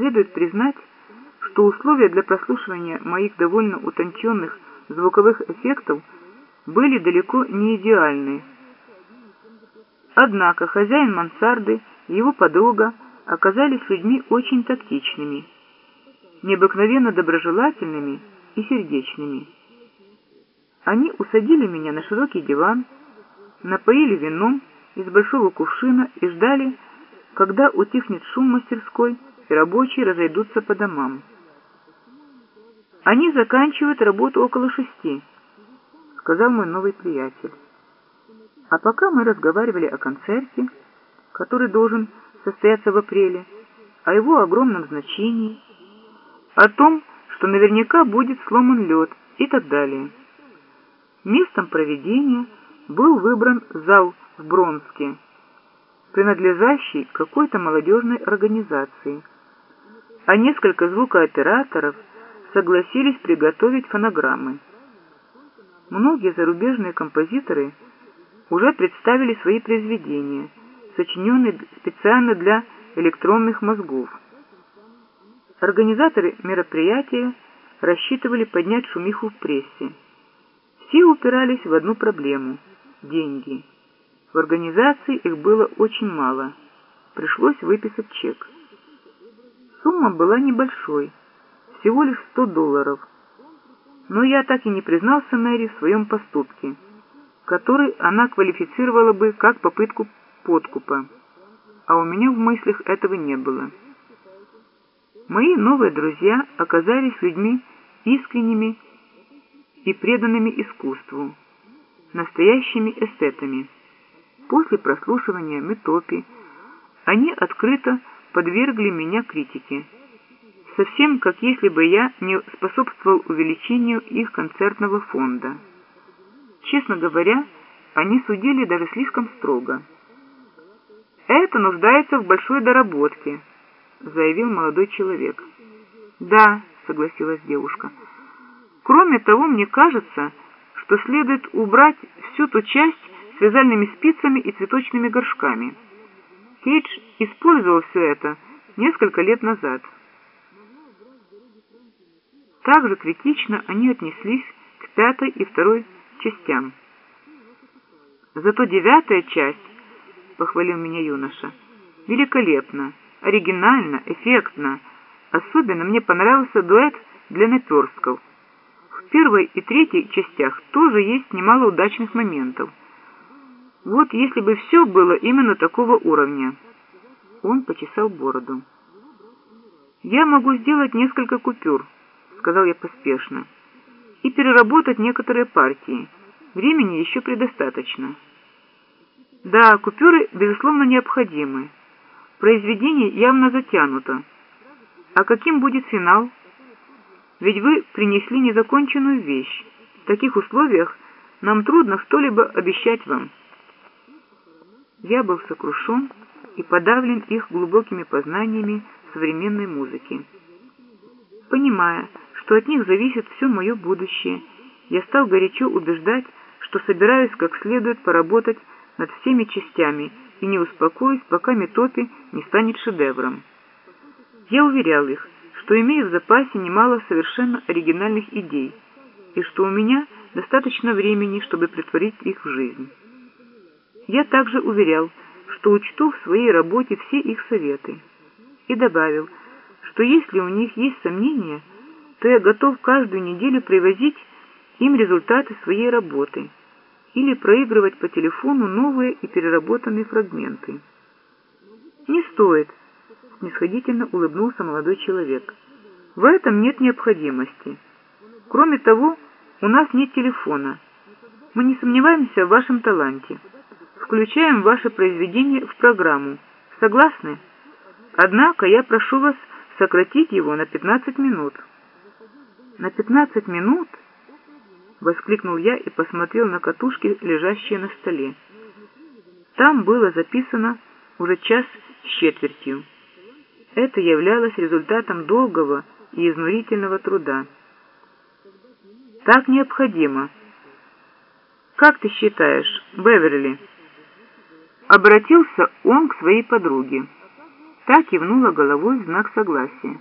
Следует признать, что условия для прослушивания моих довольно утонченных звуковых эффектов были далеко не идеальны. Однако хозяин мансарды и его подруга оказались людьми очень тактичными, необыкновенно доброжелательными и сердечными. Они усадили меня на широкий диван, напоили вином из большого кувшина и ждали, когда утихнет шум мастерской рабочие разойдутся по домам. «Они заканчивают работу около шести», — сказал мой новый приятель. А пока мы разговаривали о концерте, который должен состояться в апреле, о его огромном значении, о том, что наверняка будет сломан лед и так далее. Местом проведения был выбран зал в Бронске, принадлежащий какой-то молодежной организации, а несколько звукооператоров согласились приготовить фонограммы. Многие зарубежные композиторы уже представили свои произведения, сочиненные специально для электронных мозгов. Организаторы мероприятия рассчитывали поднять шумиху в прессе. Все упирались в одну проблему – деньги. В организации их было очень мало. Пришлось выписать чек. Сумма была небольшой, всего лишь 100 долларов. Но я так и не признался Мэри в своем поступке, который она квалифицировала бы как попытку подкупа, а у меня в мыслях этого не было. Мои новые друзья оказались людьми искренними и преданными искусству, настоящими эстетами. После прослушивания Метопи они открыто подвергли меня критике, совсем как если бы я не способствовал увеличению их концертного фонда. Честно говоря, они судили даже слишком строго. «Это нуждается в большой доработке», — заявил молодой человек. «Да», — согласилась девушка, — Кроме того, мне кажется, что следует убрать всю ту часть с вязальными спицами и цветочными горшками. Кейдж использовал все это несколько лет назад. Также критично они отнеслись к пятой и второй частям. Зато девятая часть, похвалил меня юноша, великолепно, оригинально, эффектно. Особенно мне понравился дуэт для наперстков первой и третьей частях тоже есть немало удачных моментов. Вот если бы все было именно такого уровня. Он почесал бороду. «Я могу сделать несколько купюр», — сказал я поспешно, «и переработать некоторые партии. Времени еще предостаточно». «Да, купюры, безусловно, необходимы. Произведение явно затянуто. А каким будет финал?» Ведь вы принесли незаконченную вещь. В таких условиях нам трудно что-либо обещать вам. Я был сокрушен и подавлен их глубокими познаниями современной музыки. Понимая, что от них зависит все мое будущее, я стал горячо убеждать, что собираюсь как следует поработать над всеми частями и не успокоюсь, пока Метопи не станет шедевром. Я уверял их, что имею в запасе немало совершенно оригинальных идей и что у меня достаточно времени, чтобы притворить их в жизнь. Я также уверял, что учту в своей работе все их советы и добавил, что если у них есть сомнения, то я готов каждую неделю привозить им результаты своей работы или проигрывать по телефону новые и переработанные фрагменты. «Не стоит», — снисходительно улыбнулся молодой человек. В этом нет необходимости. Кроме того, у нас нет телефона. Мы не сомневаемся в вашем таланте. Включаем ваше произведение в программу. Согласны? Однако я прошу вас сократить его на 15 минут. На 15 минут? Воскликнул я и посмотрел на катушки, лежащие на столе. Там было записано уже час с четвертью. Это являлось результатом долгого и изнурительного труда. Так необходимо. Как ты считаешь, Беверли? Обратился он к своей подруге. Та кивнула головой в знак согласия.